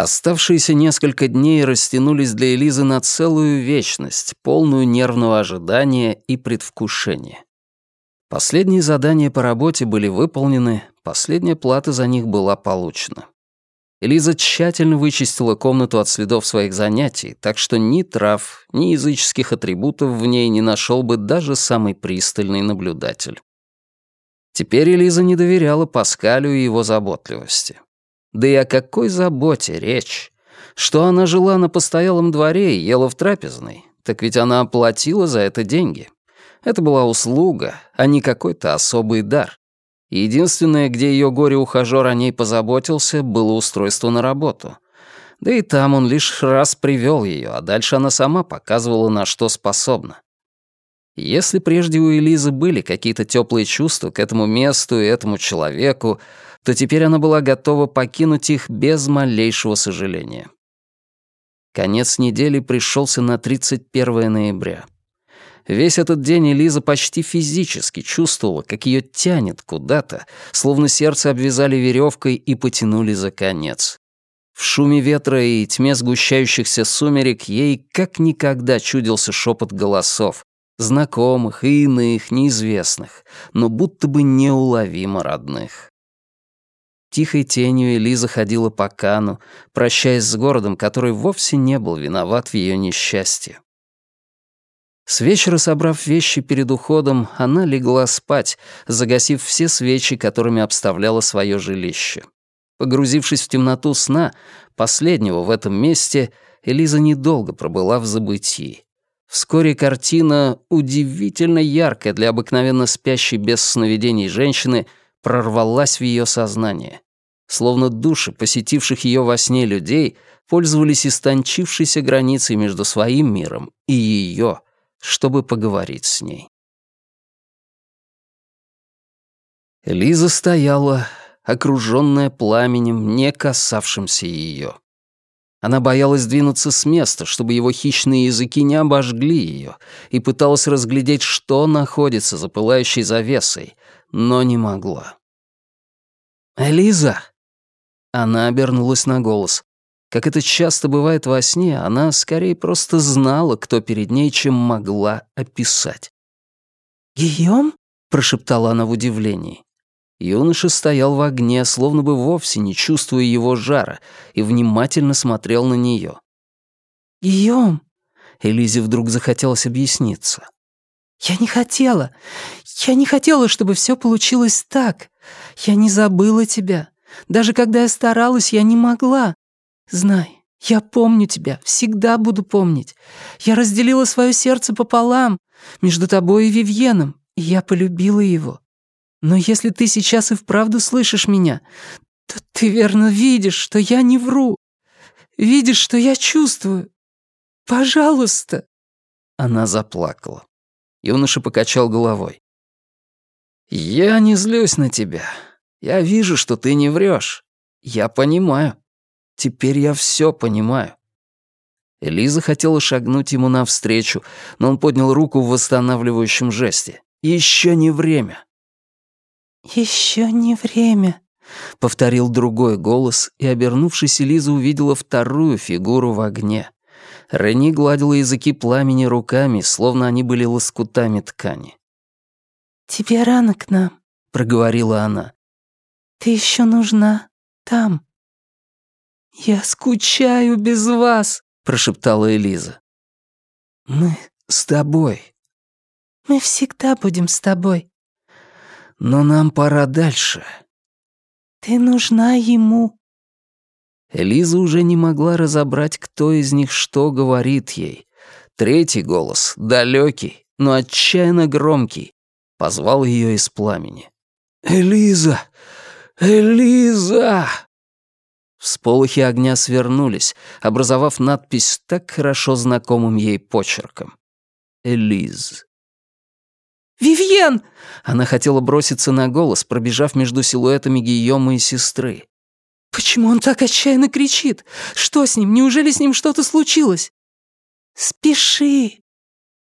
Оставшиеся несколько дней растянулись для Элизы на целую вечность, полную нервного ожидания и предвкушения. Последние задания по работе были выполнены, последняя плата за них была получена. Элиза тщательно вычистила комнату от следов своих занятий, так что ни трав, ни языческих атрибутов в ней не нашел бы даже самый пристальный наблюдатель. Теперь Элиза не доверяла Паскалю и его заботливости. Да и о какой заботе речь? Что она жила на постоялом дворе и ела в трапезной, так ведь она оплатила за это деньги. Это была услуга, а не какой-то особый дар. Единственное, где ее горе-ухажёр о ней позаботился, было устройство на работу. Да и там он лишь раз привел ее, а дальше она сама показывала, на что способна. Если прежде у Элизы были какие-то теплые чувства к этому месту и этому человеку, то теперь она была готова покинуть их без малейшего сожаления. Конец недели пришелся на 31 ноября. Весь этот день Элиза почти физически чувствовала, как ее тянет куда-то, словно сердце обвязали веревкой и потянули за конец. В шуме ветра и тьме сгущающихся сумерек ей как никогда чудился шепот голосов, знакомых и иных, неизвестных, но будто бы неуловимо родных. Тихой тенью Элиза ходила по Кану, прощаясь с городом, который вовсе не был виноват в ее несчастье. С вечера, собрав вещи перед уходом, она легла спать, загасив все свечи, которыми обставляла свое жилище. Погрузившись в темноту сна, последнего в этом месте, Элиза недолго пробыла в забытии. Вскоре картина, удивительно яркая для обыкновенно спящей без сновидений женщины, прорвалась в ее сознание. Словно души, посетивших ее во сне людей, пользовались истончившейся границей между своим миром и ее, чтобы поговорить с ней. Лиза стояла, окруженная пламенем, не касавшимся ее. Она боялась двинуться с места, чтобы его хищные языки не обожгли ее, и пыталась разглядеть, что находится за пылающей завесой, но не могла. «Элиза!» Она обернулась на голос. Как это часто бывает во сне, она скорее просто знала, кто перед ней, чем могла описать. «Гийом?» — прошептала она в удивлении. Юноша стоял в огне, словно бы вовсе не чувствуя его жара, и внимательно смотрел на нее. «Гийом!» — Элизе вдруг захотелось объясниться. «Я не хотела. Я не хотела, чтобы все получилось так. Я не забыла тебя. Даже когда я старалась, я не могла. Знай, я помню тебя, всегда буду помнить. Я разделила свое сердце пополам, между тобой и Вивьеном, и я полюбила его. Но если ты сейчас и вправду слышишь меня, то ты верно видишь, что я не вру. Видишь, что я чувствую. Пожалуйста. Она заплакала. Юноша покачал головой. «Я не злюсь на тебя. Я вижу, что ты не врешь. Я понимаю. Теперь я все понимаю». Элиза хотела шагнуть ему навстречу, но он поднял руку в восстанавливающем жесте. «Еще не время». «Еще не время», — повторил другой голос, и, обернувшись, Элиза увидела вторую фигуру в огне. Рени гладила языки пламени руками, словно они были лоскутами ткани. «Тебе рано к нам», — проговорила она. «Ты еще нужна там». «Я скучаю без вас», — прошептала Элиза. «Мы с тобой». «Мы всегда будем с тобой». «Но нам пора дальше». «Ты нужна ему», Элиза уже не могла разобрать, кто из них что говорит ей. Третий голос, далекий, но отчаянно громкий, позвал ее из пламени. «Элиза! Элиза!» Всполохи огня свернулись, образовав надпись так хорошо знакомым ей почерком. «Элиз». «Вивьен!» Она хотела броситься на голос, пробежав между силуэтами Гийома и сестры. «Почему он так отчаянно кричит? Что с ним? Неужели с ним что-то случилось?» «Спеши!»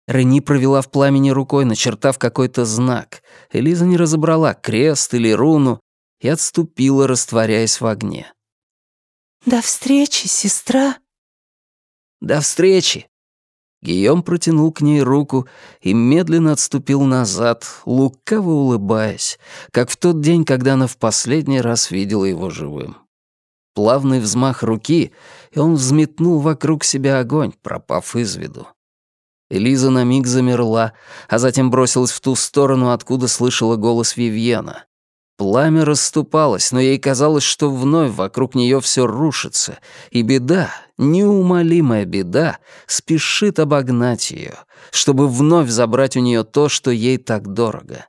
Рени провела в пламени рукой, начертав какой-то знак. Элиза не разобрала, крест или руну, и отступила, растворяясь в огне. «До встречи, сестра!» «До встречи!» Гийом протянул к ней руку и медленно отступил назад, лукаво улыбаясь, как в тот день, когда она в последний раз видела его живым. Плавный взмах руки, и он взметнул вокруг себя огонь, пропав из виду. Элиза на миг замерла, а затем бросилась в ту сторону, откуда слышала голос Вивьена. Пламя расступалось, но ей казалось, что вновь вокруг нее все рушится, и беда, неумолимая беда, спешит обогнать ее, чтобы вновь забрать у нее то, что ей так дорого.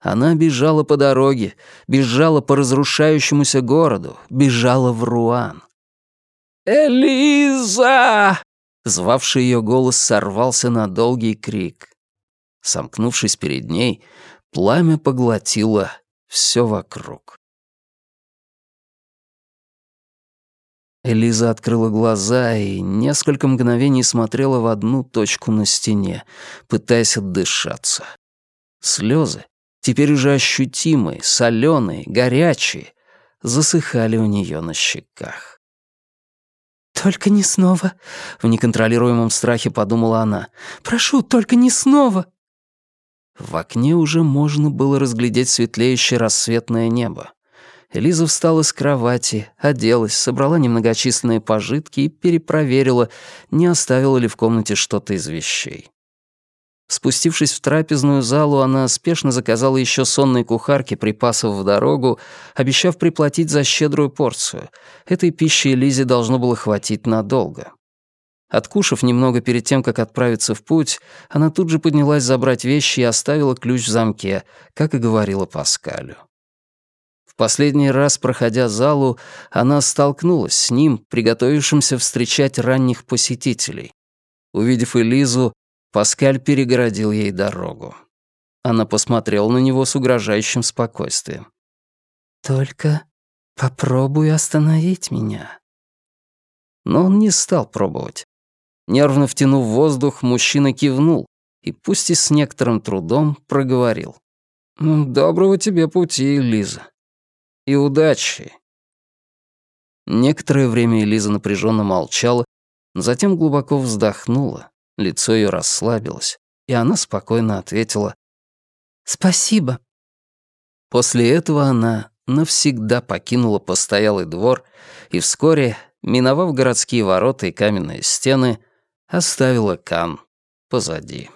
Она бежала по дороге, бежала по разрушающемуся городу, бежала в Руан. «Элиза!» Звавший ее голос сорвался на долгий крик. Сомкнувшись перед ней, пламя поглотило все вокруг. Элиза открыла глаза и несколько мгновений смотрела в одну точку на стене, пытаясь отдышаться. Слезы, теперь уже ощутимые, соленые, горячие, засыхали у нее на щеках. «Только не снова», — в неконтролируемом страхе подумала она. «Прошу, только не снова». В окне уже можно было разглядеть светлеющее рассветное небо. Элиза встала с кровати, оделась, собрала немногочисленные пожитки и перепроверила, не оставила ли в комнате что-то из вещей. Спустившись в трапезную залу, она спешно заказала еще сонной кухарке припасов в дорогу, обещав приплатить за щедрую порцию. Этой пищи Элизе должно было хватить надолго. Откушав немного перед тем, как отправиться в путь, она тут же поднялась забрать вещи и оставила ключ в замке, как и говорила Паскалю. В последний раз, проходя залу, она столкнулась с ним, приготовившимся встречать ранних посетителей. Увидев Элизу, Паскаль перегородил ей дорогу. Она посмотрела на него с угрожающим спокойствием. «Только попробуй остановить меня». Но он не стал пробовать. Нервно втянув воздух, мужчина кивнул и, пусть и с некоторым трудом, проговорил. «Доброго тебе пути, Лиза. И удачи». Некоторое время Элиза напряженно молчала, затем глубоко вздохнула, лицо ее расслабилось, и она спокойно ответила «Спасибо». После этого она навсегда покинула постоялый двор и вскоре, миновав городские ворота и каменные стены, оставила Кан позади.